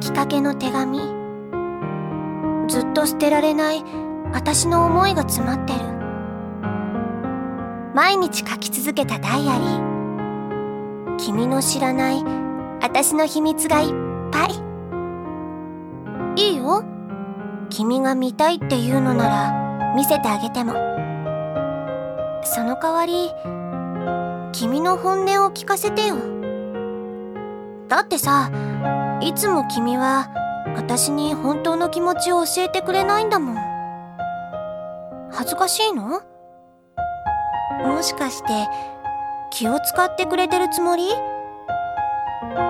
きかけの手紙。ずっと捨てられない私の思いが詰まってる。毎日書き続けたダイアリー。君の知らない私の秘密がいっぱい。いいよ。君が見たいっていうのなら見せてあげても。その代わり君の本音を聞かせてよ。だってさいつも君は私に本当の気持ちを教えてくれないんだもん。恥ずかしいの？もしかして気を使ってくれてるつもり？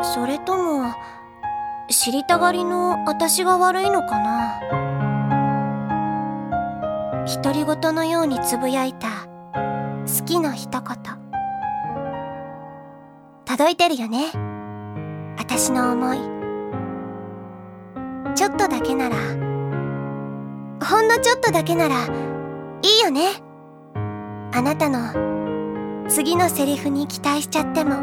それとも知りたがりの私が悪いのかな？独り言のようにつぶやいた好きの一言。届いてるよね。私の思い。ちょっとだけなら。ほんのちょっとだけならいいよね。あなたの次のセリフに期待しちゃっても。